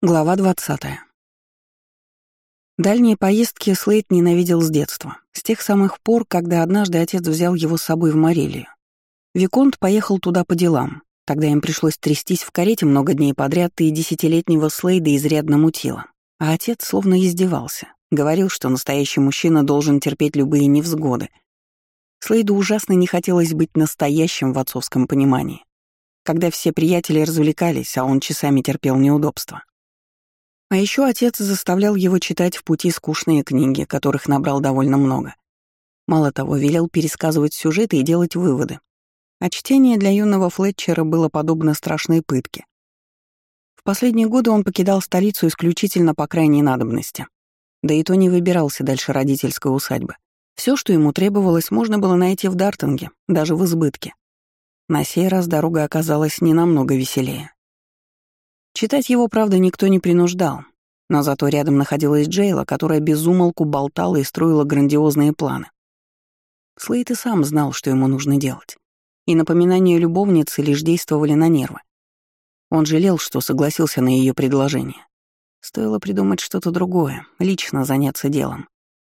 Глава 20. Дальние поездки Слейд ненавидел с детства, с тех самых пор, когда однажды отец взял его с собой в Морелию. Виконт поехал туда по делам, тогда им пришлось трястись в карете много дней подряд, и десятилетнего Слейда изрядно мутило. А отец словно издевался, говорил, что настоящий мужчина должен терпеть любые невзгоды. Слейду ужасно не хотелось быть настоящим в отцовском понимании, когда все приятели развлекались, а он часами терпел неудобства. А еще отец заставлял его читать в пути скучные книги, которых набрал довольно много. Мало того, велел пересказывать сюжеты и делать выводы. А чтение для юного Флетчера было подобно страшной пытке. В последние годы он покидал столицу исключительно по крайней надобности. Да и то не выбирался дальше родительской усадьбы. Все, что ему требовалось, можно было найти в Дартинге, даже в избытке. На сей раз дорога оказалась не намного веселее. Читать его, правда, никто не принуждал, но зато рядом находилась Джейла, которая безумолку болтала и строила грандиозные планы. Слейт и сам знал, что ему нужно делать, и напоминания любовницы лишь действовали на нервы. Он жалел, что согласился на ее предложение. Стоило придумать что-то другое, лично заняться делом.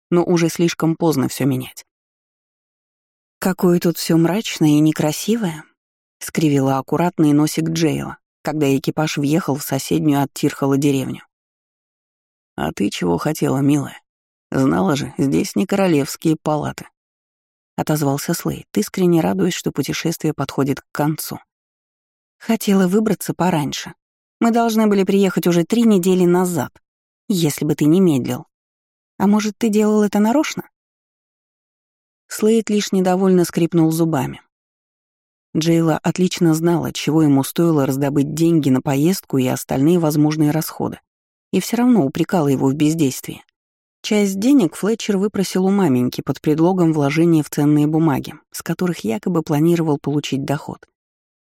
Но уже слишком поздно все менять. «Какое тут все мрачное и некрасивое», — скривила аккуратный носик Джейла, когда экипаж въехал в соседнюю от Тирхола деревню. «А ты чего хотела, милая? Знала же, здесь не королевские палаты». Отозвался Слейд, искренне радуясь, что путешествие подходит к концу. «Хотела выбраться пораньше. Мы должны были приехать уже три недели назад, если бы ты не медлил. А может, ты делал это нарочно?» Слейд лишь недовольно скрипнул зубами. Джейла отлично знала, чего ему стоило раздобыть деньги на поездку и остальные возможные расходы, и все равно упрекала его в бездействии. Часть денег Флетчер выпросил у маменьки под предлогом вложения в ценные бумаги, с которых якобы планировал получить доход.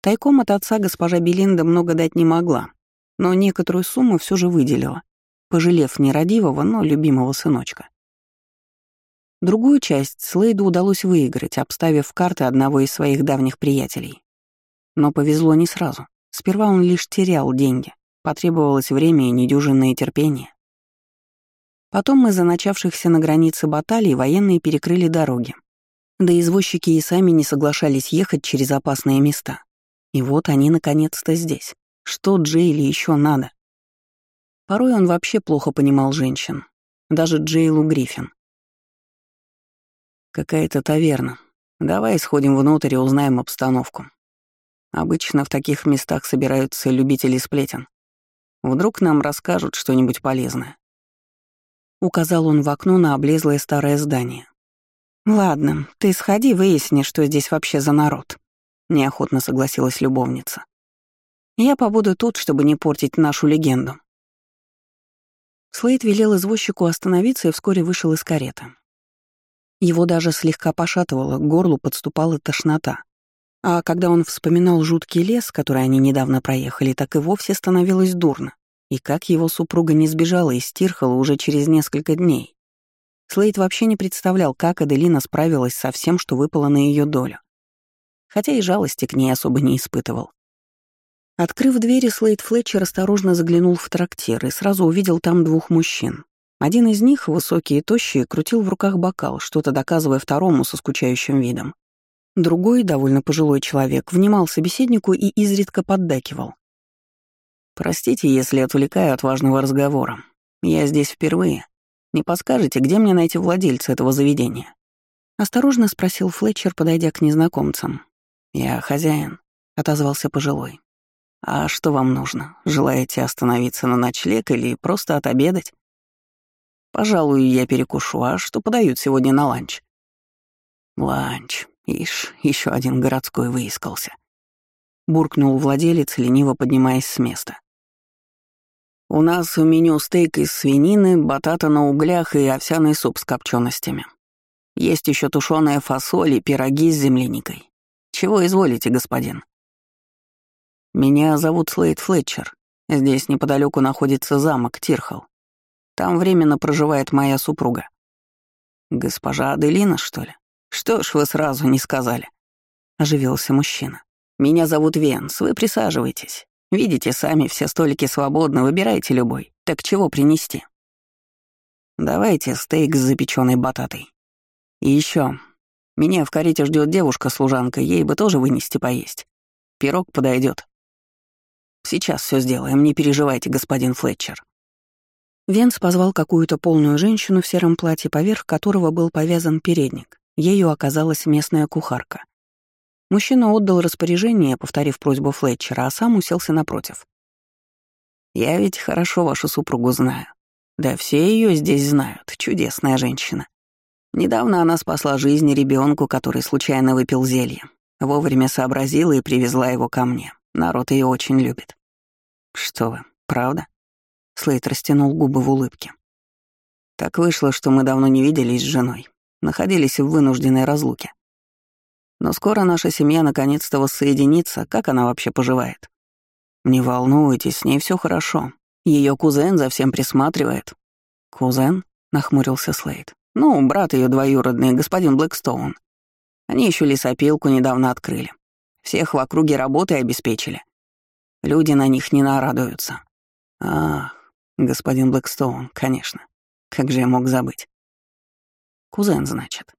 Тайком от отца госпожа Белинда много дать не могла, но некоторую сумму все же выделила, пожалев нерадивого, но любимого сыночка. Другую часть Слейду удалось выиграть, обставив карты одного из своих давних приятелей. Но повезло не сразу. Сперва он лишь терял деньги. Потребовалось время и недюжинное терпение. Потом из-за начавшихся на границе баталий военные перекрыли дороги. Да извозчики и сами не соглашались ехать через опасные места. И вот они наконец-то здесь. Что Джейли еще надо? Порой он вообще плохо понимал женщин. Даже Джейлу Гриффин. Какая-то таверна. Давай сходим внутрь и узнаем обстановку. Обычно в таких местах собираются любители сплетен. Вдруг нам расскажут что-нибудь полезное. Указал он в окно на облезлое старое здание. «Ладно, ты сходи, выясни, что здесь вообще за народ», — неохотно согласилась любовница. «Я побуду тут, чтобы не портить нашу легенду». Слейд велел извозчику остановиться и вскоре вышел из кареты. Его даже слегка пошатывало, к горлу подступала тошнота. А когда он вспоминал жуткий лес, который они недавно проехали, так и вовсе становилось дурно. И как его супруга не сбежала из Тирхола уже через несколько дней. Слейд вообще не представлял, как Аделина справилась со всем, что выпало на ее долю. Хотя и жалости к ней особо не испытывал. Открыв двери, Слейд Флетчер осторожно заглянул в трактир и сразу увидел там двух мужчин. Один из них, высокий и тощий, крутил в руках бокал, что-то доказывая второму со скучающим видом. Другой, довольно пожилой человек, внимал собеседнику и изредка поддакивал. «Простите, если отвлекаю от важного разговора. Я здесь впервые. Не подскажете, где мне найти владельца этого заведения?» Осторожно спросил Флетчер, подойдя к незнакомцам. «Я хозяин», — отозвался пожилой. «А что вам нужно? Желаете остановиться на ночлег или просто отобедать?» Пожалуй, я перекушу. А что подают сегодня на ланч? Ланч. Ишь, еще один городской выискался. Буркнул владелец, лениво поднимаясь с места. У нас в меню стейк из свинины, батата на углях и овсяный суп с копченостями. Есть еще тушеная фасоль и пироги с земляникой. Чего изволите, господин? Меня зовут Слейд Флетчер. Здесь неподалеку находится замок Тирхал. Там временно проживает моя супруга. Госпожа Аделина, что ли? Что ж вы сразу не сказали? Оживился мужчина. Меня зовут Венс, вы присаживайтесь. Видите, сами все столики свободны, выбирайте любой. Так чего принести? Давайте стейк с запеченной бататой. И еще, меня в карете ждет девушка-служанка, ей бы тоже вынести поесть. Пирог подойдет. Сейчас все сделаем, не переживайте, господин Флетчер. Венс позвал какую-то полную женщину в сером платье, поверх которого был повязан передник. Ею оказалась местная кухарка. Мужчина отдал распоряжение, повторив просьбу Флетчера, а сам уселся напротив. «Я ведь хорошо вашу супругу знаю. Да все ее здесь знают. Чудесная женщина. Недавно она спасла жизнь ребенку, который случайно выпил зелье. Вовремя сообразила и привезла его ко мне. Народ ее очень любит. Что вы, правда? Слейт растянул губы в улыбке. Так вышло, что мы давно не виделись с женой. Находились в вынужденной разлуке. Но скоро наша семья наконец-то воссоединится. Как она вообще поживает? Не волнуйтесь, с ней все хорошо. Ее кузен за всем присматривает. Кузен? нахмурился Слейд. Ну, брат ее двоюродный, господин Блэкстоун. Они еще лесопилку недавно открыли. Всех в округе работы обеспечили. Люди на них не нарадуются. Ах, господин Блэкстоун, конечно. Как же я мог забыть? Кузен, значит.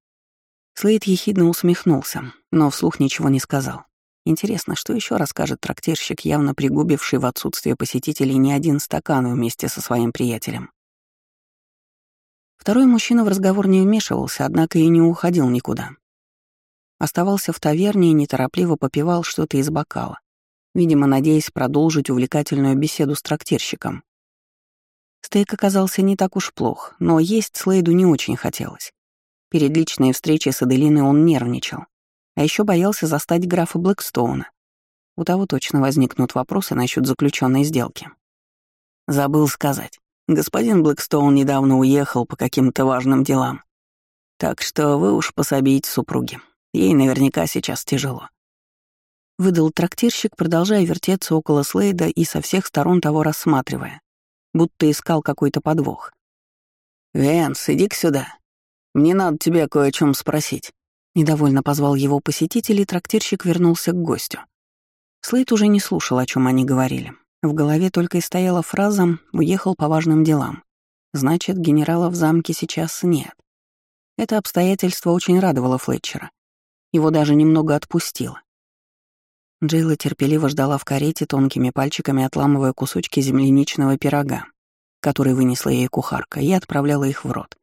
Слейд ехидно усмехнулся, но вслух ничего не сказал. Интересно, что еще расскажет трактирщик, явно пригубивший в отсутствие посетителей не один стакан вместе со своим приятелем. Второй мужчина в разговор не вмешивался, однако и не уходил никуда. Оставался в таверне и неторопливо попивал что-то из бокала, видимо, надеясь продолжить увлекательную беседу с трактирщиком. Стейк оказался не так уж плох, но есть Слейду не очень хотелось. Перед личной встречей с Аделиной он нервничал. А еще боялся застать графа Блэкстоуна. У того точно возникнут вопросы насчет заключенной сделки. Забыл сказать. Господин Блэкстоун недавно уехал по каким-то важным делам. Так что вы уж пособите супруге. Ей наверняка сейчас тяжело. Выдал трактирщик, продолжая вертеться около Слейда и со всех сторон того рассматривая, будто искал какой-то подвох. «Венс, иди-ка сюда», мне надо тебя кое о чем спросить». Недовольно позвал его посетитель, и трактирщик вернулся к гостю. Слейд уже не слушал, о чем они говорили. В голове только и стояла фраза «уехал по важным делам». Значит, генерала в замке сейчас нет. Это обстоятельство очень радовало Флетчера. Его даже немного отпустило. Джейла терпеливо ждала в карете, тонкими пальчиками отламывая кусочки земляничного пирога, который вынесла ей кухарка, и отправляла их в рот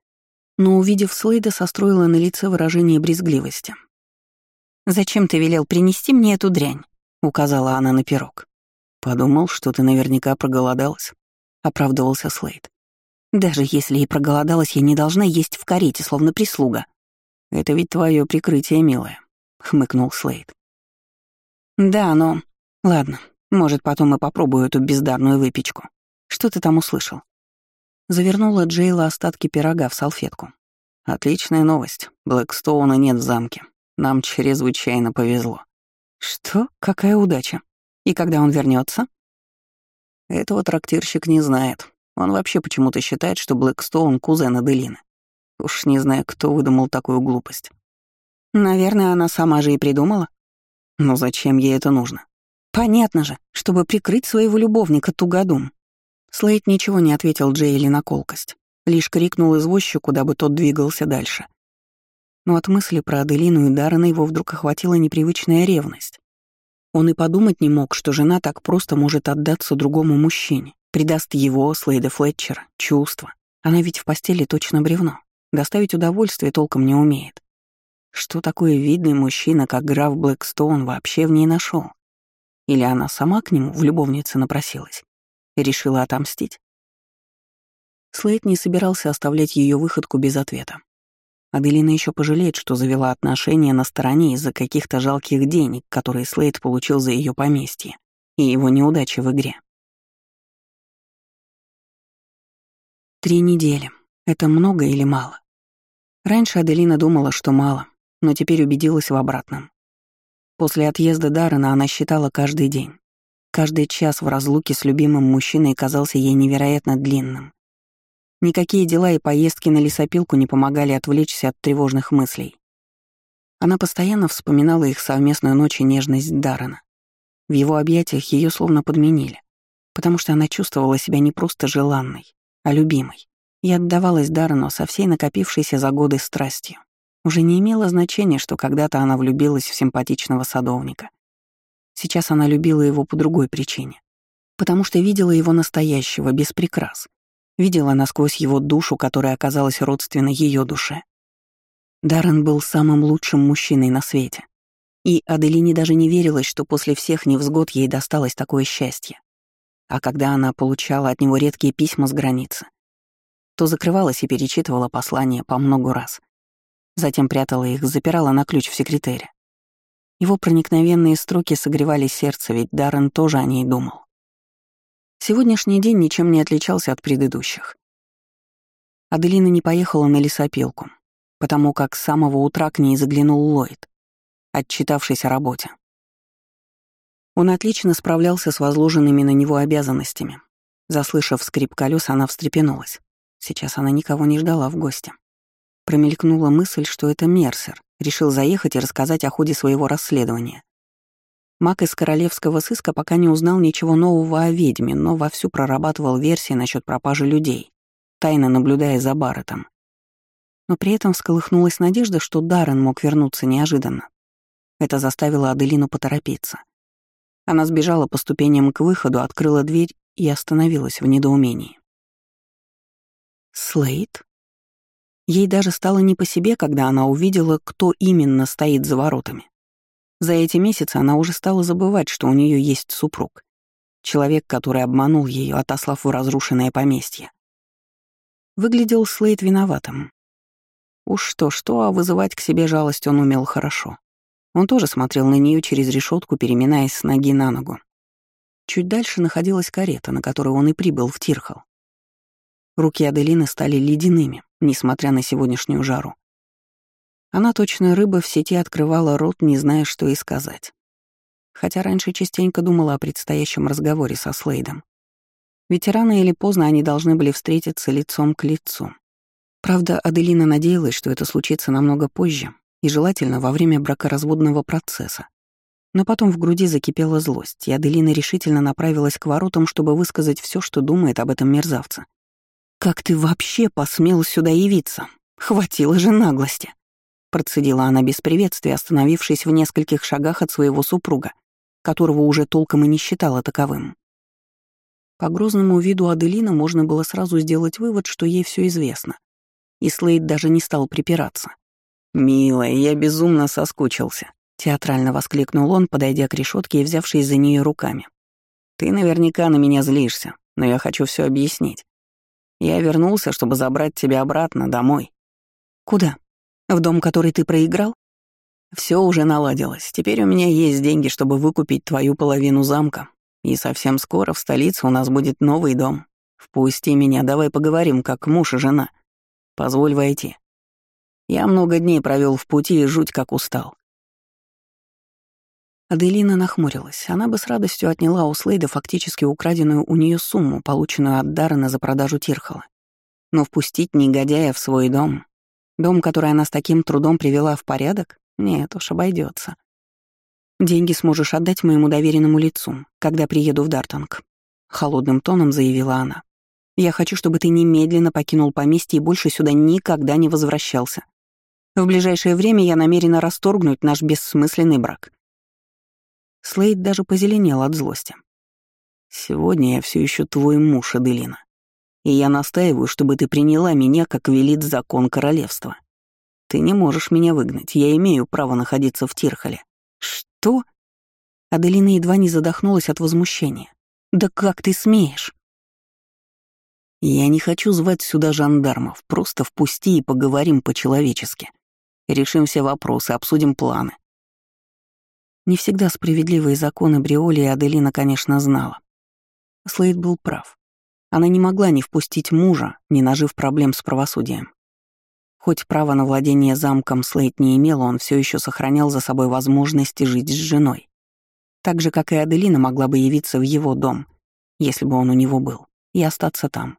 но, увидев Слейда, состроила на лице выражение брезгливости. «Зачем ты велел принести мне эту дрянь?» — указала она на пирог. «Подумал, что ты наверняка проголодалась», — оправдывался Слейд. «Даже если и проголодалась, я не должна есть в карете, словно прислуга». «Это ведь твое прикрытие, милая», — хмыкнул Слейд. «Да, но... Ладно, может, потом и попробую эту бездарную выпечку. Что ты там услышал?» Завернула Джейла остатки пирога в салфетку. «Отличная новость. Блэкстоуна нет в замке. Нам чрезвычайно повезло». «Что? Какая удача? И когда он вернется? Этого трактирщик не знает. Он вообще почему-то считает, что Блэкстоун — кузен Аделины. Уж не знаю, кто выдумал такую глупость. Наверное, она сама же и придумала. Но зачем ей это нужно? Понятно же, чтобы прикрыть своего любовника Тугодум. Слейд ничего не ответил Джейли на колкость, лишь крикнул извозчику, дабы тот двигался дальше. Но от мысли про Аделину и Даррена его вдруг охватила непривычная ревность. Он и подумать не мог, что жена так просто может отдаться другому мужчине, предаст его, Слейда Флетчера, чувства. Она ведь в постели точно бревно, доставить удовольствие толком не умеет. Что такое видный мужчина, как граф Блэкстоун, вообще в ней нашел? Или она сама к нему в любовнице напросилась? Решила отомстить. Слейд не собирался оставлять ее выходку без ответа. Аделина еще пожалеет, что завела отношения на стороне из-за каких-то жалких денег, которые Слейд получил за ее поместье и его неудачи в игре. Три недели. Это много или мало? Раньше Аделина думала, что мало, но теперь убедилась в обратном. После отъезда Даррена она считала каждый день. Каждый час в разлуке с любимым мужчиной казался ей невероятно длинным. Никакие дела и поездки на лесопилку не помогали отвлечься от тревожных мыслей. Она постоянно вспоминала их совместную ночь и нежность Даррена. В его объятиях ее словно подменили, потому что она чувствовала себя не просто желанной, а любимой. И отдавалась Даррену со всей накопившейся за годы страстью. Уже не имело значения, что когда-то она влюбилась в симпатичного садовника. Сейчас она любила его по другой причине. Потому что видела его настоящего, без прикрас. Видела насквозь его душу, которая оказалась родственной ее душе. Даррен был самым лучшим мужчиной на свете. И Аделине даже не верилось, что после всех невзгод ей досталось такое счастье. А когда она получала от него редкие письма с границы, то закрывалась и перечитывала послания по много раз. Затем прятала их, запирала на ключ в секретаре. Его проникновенные строки согревали сердце, ведь Даррен тоже о ней думал. Сегодняшний день ничем не отличался от предыдущих. Аделина не поехала на лесопилку, потому как с самого утра к ней заглянул Ллойд, отчитавшись о работе. Он отлично справлялся с возложенными на него обязанностями. Заслышав скрип колес, она встрепенулась. Сейчас она никого не ждала в гости. Промелькнула мысль, что это Мерсер, решил заехать и рассказать о ходе своего расследования. Мак из королевского сыска пока не узнал ничего нового о ведьме, но вовсю прорабатывал версии насчет пропажи людей, тайно наблюдая за Барреттом но при этом всколыхнулась надежда, что Даррен мог вернуться неожиданно. Это заставило Аделину поторопиться. Она сбежала по ступеням к выходу, открыла дверь и остановилась в недоумении. Слейд? Ей даже стало не по себе, когда она увидела, кто именно стоит за воротами. За эти месяцы она уже стала забывать, что у нее есть супруг. Человек, который обманул ее, отослав в разрушенное поместье. Выглядел Слейд виноватым. Уж что-что, а вызывать к себе жалость он умел хорошо. Он тоже смотрел на нее через решетку, переминаясь с ноги на ногу. Чуть дальше находилась карета, на которой он и прибыл в Тирхал. Руки Аделины стали ледяными, несмотря на сегодняшнюю жару. Она точно рыба в сети открывала рот, не зная, что и сказать. Хотя раньше частенько думала о предстоящем разговоре со Слейдом. Ведь рано или поздно они должны были встретиться лицом к лицу. Правда, Аделина надеялась, что это случится намного позже и желательно во время бракоразводного процесса. Но потом в груди закипела злость, и Аделина решительно направилась к воротам, чтобы высказать все, что думает об этом мерзавце. «Как ты вообще посмел сюда явиться? Хватило же наглости!» Процедила она без приветствия, остановившись в нескольких шагах от своего супруга, которого уже толком и не считала таковым. По грозному виду Аделина можно было сразу сделать вывод, что ей все известно и Слейд даже не стал припираться. «Милая, я безумно соскучился», — театрально воскликнул он, подойдя к решетке и взявшись за нее руками. «Ты наверняка на меня злишься, но я хочу все объяснить. Я вернулся, чтобы забрать тебя обратно домой». «Куда? В дом, который ты проиграл?» Все уже наладилось. Теперь у меня есть деньги, чтобы выкупить твою половину замка. И совсем скоро в столице у нас будет новый дом. Впусти меня, давай поговорим, как муж и жена. Позволь войти. Я много дней провел в пути и жуть как устал. Аделина нахмурилась. Она бы с радостью отняла у Слейда фактически украденную у нее сумму, полученную от Даррена за продажу Тирхала. Но впустить негодяя в свой дом, дом, который она с таким трудом привела в порядок, нет уж, обойдется. «Деньги сможешь отдать моему доверенному лицу, когда приеду в Дартанг», — холодным тоном заявила она. Я хочу, чтобы ты немедленно покинул поместье и больше сюда никогда не возвращался. В ближайшее время я намерена расторгнуть наш бессмысленный брак». Слейд даже позеленел от злости. «Сегодня я все еще твой муж, Аделина. И я настаиваю, чтобы ты приняла меня, как велит закон королевства. Ты не можешь меня выгнать, я имею право находиться в Тирхале». «Что?» Аделина едва не задохнулась от возмущения. «Да как ты смеешь?» Я не хочу звать сюда жандармов, просто впусти и поговорим по-человечески. Решим все вопросы, обсудим планы. Не всегда справедливые законы Бриоли и Аделина, конечно, знала. Слейд был прав. Она не могла не впустить мужа, не нажив проблем с правосудием. Хоть право на владение замком Слейд не имел, он все еще сохранял за собой возможность жить с женой. Так же, как и Аделина могла бы явиться в его дом, если бы он у него был, и остаться там.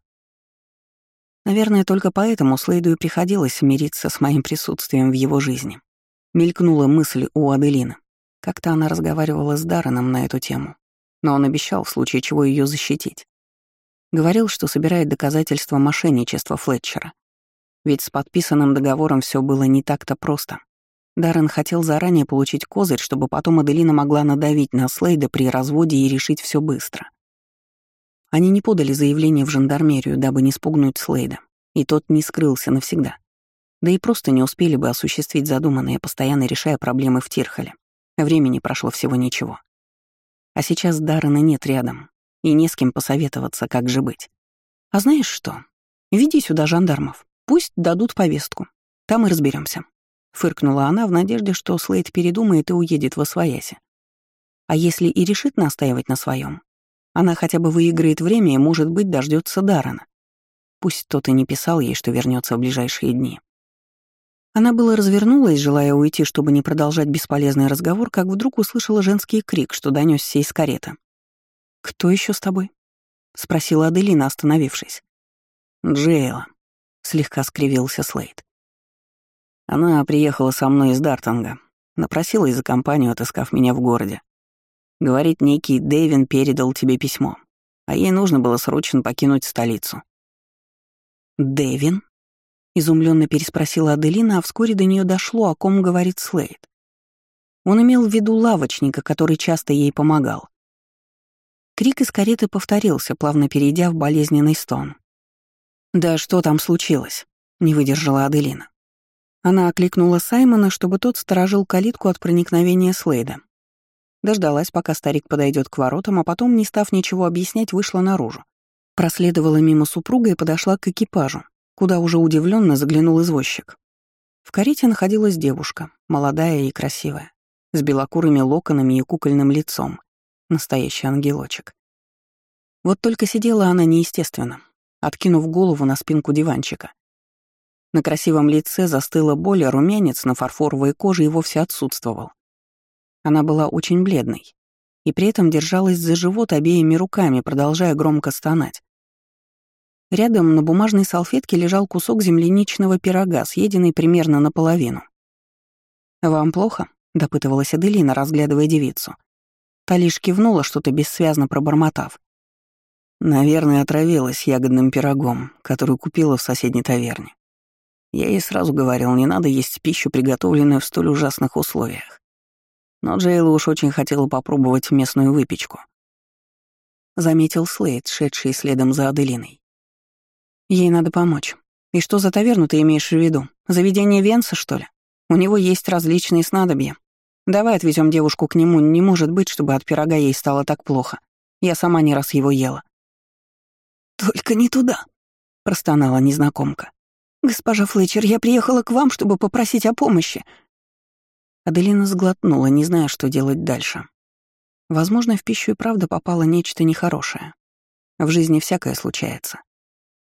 Наверное, только поэтому Слейду и приходилось смириться с моим присутствием в его жизни. Мелькнула мысль у Аделины. Как-то она разговаривала с Дарреном на эту тему, но он обещал в случае чего ее защитить. Говорил, что собирает доказательства мошенничества Флетчера. Ведь с подписанным договором все было не так-то просто. Даррен хотел заранее получить козырь, чтобы потом Аделина могла надавить на Слейда при разводе и решить все быстро. Они не подали заявление в жандармерию, дабы не спугнуть Слейда, и тот не скрылся навсегда. Да и просто не успели бы осуществить задуманное, постоянно решая проблемы в Тирхоле. Времени прошло всего ничего. А сейчас Даррена нет рядом, и не с кем посоветоваться, как же быть. А знаешь что? Веди сюда жандармов. Пусть дадут повестку. Там и разберемся. Фыркнула она в надежде, что Слейд передумает и уедет во свояси. А если и решит настаивать на своем, она хотя бы выиграет время и, может быть, дождется Дарана. Пусть тот и не писал ей, что вернется в ближайшие дни. Она было развернулась, желая уйти, чтобы не продолжать бесполезный разговор, как вдруг услышала женский крик, что донесся из кареты. «Кто еще с тобой?» — спросила Аделина, остановившись. «Джейла», — слегка скривился Слейд. Она приехала со мной из Дартанга, напросилась за компанию, отыскав меня в городе. Говорит, некий Дэвин передал тебе письмо, а ей нужно было срочно покинуть столицу. «Дэвин?» — изумленно переспросила Аделина, а вскоре до нее дошло, о ком говорит Слейд. Он имел в виду лавочника, который часто ей помогал. Крик из кареты повторился, плавно перейдя в болезненный стон. «Да что там случилось?» — не выдержала Аделина. Она окликнула Саймона, чтобы тот сторожил калитку от проникновения Слейда. Дождалась, пока старик подойдет к воротам, а потом, не став ничего объяснять, вышла наружу. Проследовала мимо супруга и подошла к экипажу, куда уже удивленно заглянул извозчик. В карете находилась девушка, молодая и красивая, с белокурыми локонами и кукольным лицом. Настоящий ангелочек. Вот только сидела она неестественно, откинув голову на спинку диванчика. На красивом лице застыла боль, а румянец на фарфоровой коже и вовсе отсутствовал. Она была очень бледной и при этом держалась за живот обеими руками, продолжая громко стонать. Рядом на бумажной салфетке лежал кусок земляничного пирога, съеденный примерно наполовину. «Вам плохо?» — допытывалась Аделина, разглядывая девицу. Та лишь кивнула, что-то бессвязно пробормотав. Наверное, отравилась ягодным пирогом, который купила в соседней таверне. Я ей сразу говорил, не надо есть пищу, приготовленную в столь ужасных условиях. Но Джейла уж очень хотела попробовать местную выпечку. Заметил Слейд, шедший следом за Аделиной. Ей надо помочь. И что за таверну ты имеешь в виду? Заведение Венса, что ли? У него есть различные снадобья. Давай отвезем девушку к нему. Не может быть, чтобы от пирога ей стало так плохо. Я сама не раз его ела. «Только не туда», — простонала незнакомка. «Госпожа Флетчер, я приехала к вам, чтобы попросить о помощи». Аделина сглотнула, не зная, что делать дальше. Возможно, в пищу и правда попало нечто нехорошее. В жизни всякое случается.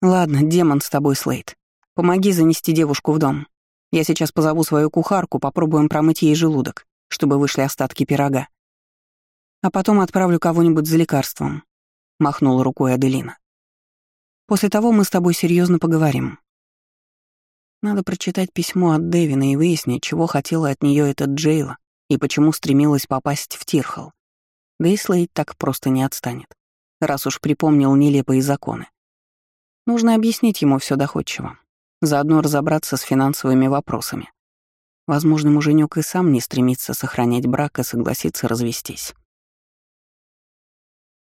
«Ладно, демон с тобой, Слейд. Помоги занести девушку в дом. Я сейчас позову свою кухарку, попробуем промыть ей желудок, чтобы вышли остатки пирога. А потом отправлю кого-нибудь за лекарством», — махнула рукой Аделина. «После того мы с тобой серьезно поговорим. Надо прочитать письмо от Дэвина и выяснить, чего хотела от нее эта Джейла и почему стремилась попасть в Тирхал. Да и Слейд так просто не отстанет, раз уж припомнил нелепые законы. Нужно объяснить ему все доходчиво, заодно разобраться с финансовыми вопросами. Возможно, муженек и сам не стремится сохранять брак и согласится развестись.